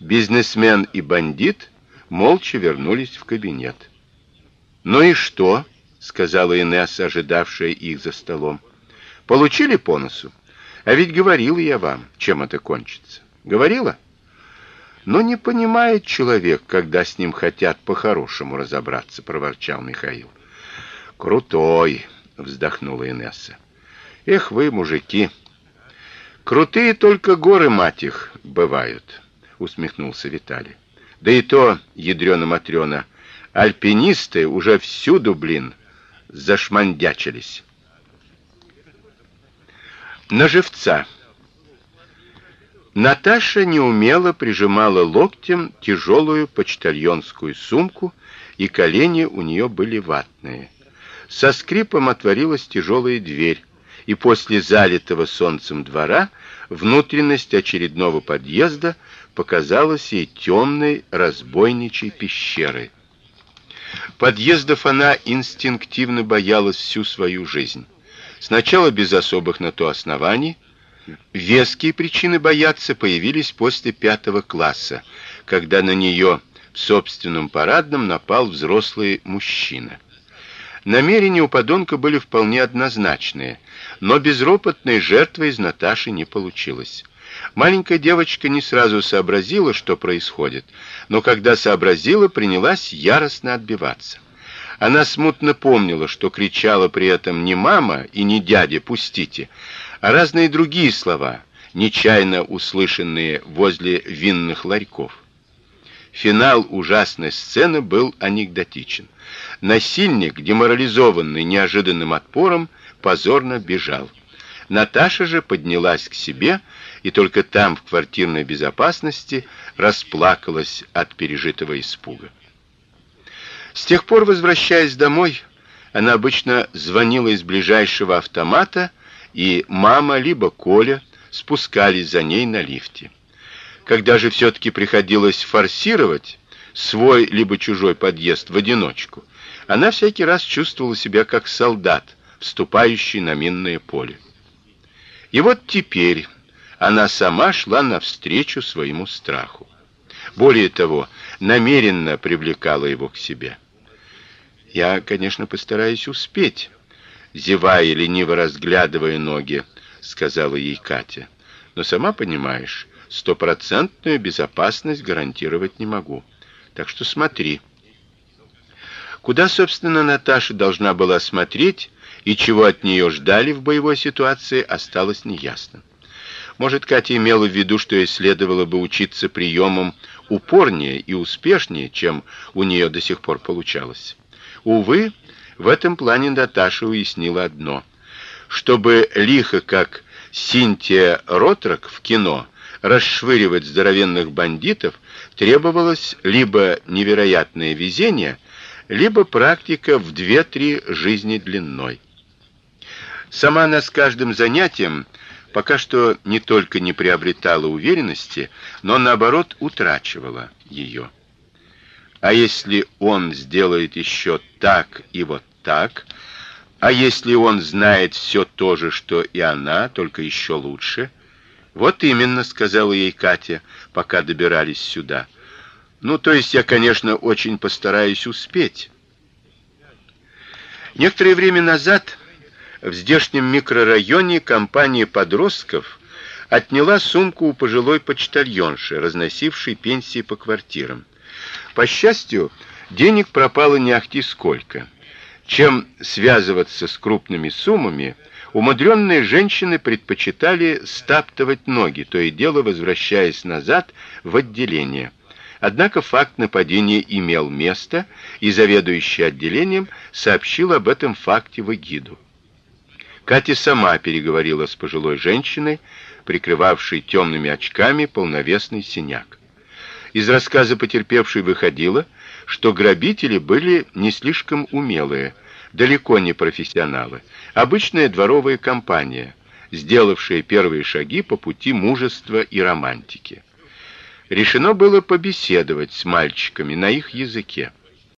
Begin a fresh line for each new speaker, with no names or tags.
Бизнесмен и бандит молча вернулись в кабинет. "Ну и что?" сказала Инесса, ожидавшая их за столом. "Получили по носу? А ведь говорила я вам, чем это кончится. Говорила?" Но не понимает человек, когда с ним хотят по-хорошему разобраться, проворчал Михаил. Крутой, вздохнула Инесса. Эх вы, мужики. Крутые только горы мать их бывают, усмехнулся Виталий. Да и то, ядрёна матрёна, альпинисты уже всюду, блин, зашмандячились. На живца. Наташа неумело прижимала локтем тяжелую почтальонскую сумку, и колени у нее были ватные. Со скрипом отворилась тяжелая дверь, и после залитого солнцем двора внутренность очередного подъезда показалась ей темной разбойничьей пещерой. Подъездов она инстинктивно боялась всю свою жизнь. Сначала без особых на то оснований, Веские причины бояться появились после пятого класса, когда на нее в собственном парадном напал взрослый мужчина. Намерения у подонка были вполне однозначные, но безропотной жертвы из Наташи не получилось. Маленькая девочка не сразу сообразила, что происходит, но когда сообразила, принялась яростно отбиваться. Она смутно помнила, что кричала при этом не мама и не дядя, пустите, а разные другие слова, нечаянно услышанные возле винных ларьков. Финал ужасной сцены был анекдотичен. Насильник, деморализованный неожиданным отпором, позорно бежал. Наташа же поднялась к себе и только там, в квартирной безопасности, расплакалась от пережитого испуга. С тех пор, возвращаясь домой, она обычно звонила из ближайшего автомата и мама либо Коля спускались за ней на лифте. Когда же все таки приходилось форсировать свой либо чужой подъезд в одиночку, она всякий раз чувствовала себя как солдат, вступающий на минное поле. И вот теперь она сама шла навстречу своему страху. Более того, намеренно привлекала его к себе. Я, конечно, постараюсь успеть, зевая лениво разглядывая ноги, сказала ей Катя. Но сама понимаешь, стопроцентную безопасность гарантировать не могу. Так что смотри. Куда, собственно, Наташа должна была смотреть и чего от нее ждали в боевой ситуации, осталось неясно. Может, Катя имела в виду, что ей следовало бы учиться приемам упорнее и успешнее, чем у нее до сих пор получалось. Увы, в этом плане Наташа уяснила одно: чтобы лихо, как Синтия Ротрак в кино, расшвыривать здоровенных бандитов, требовалось либо невероятное везение, либо практика в две-три жизни длиной. Сама она с каждым занятием пока что не только не приобретала уверенности, но наоборот утрачивала ее. А если он сделает еще так и вот так, а если он знает все то же, что и она, только еще лучше? Вот именно, сказала ей Катя, пока добирались сюда. Ну, то есть я, конечно, очень постараюсь успеть. Некоторое время назад в здешнем микрорайоне компания подростков отняла сумку у пожилой почтальонши, разносившей пенсии по квартирам. По счастью, денег пропало не ахти сколько. Чем связываться с крупными суммами, умудренные женщины предпочитали стаптывать ноги, то и дело возвращаясь назад в отделение. Однако факт нападения имел место, и заведующий отделением сообщил об этом факте в эгиду. Катя сама переговорила с пожилой женщиной, прикрывавшей темными очками полновесный синяк. Из рассказа потерпевшей выходило, что грабители были не слишком умелые, далеко не профессионалы, обычная дворовая компания, сделавшая первые шаги по пути мужества и романтики. Решено было побеседовать с мальчиками на их языке.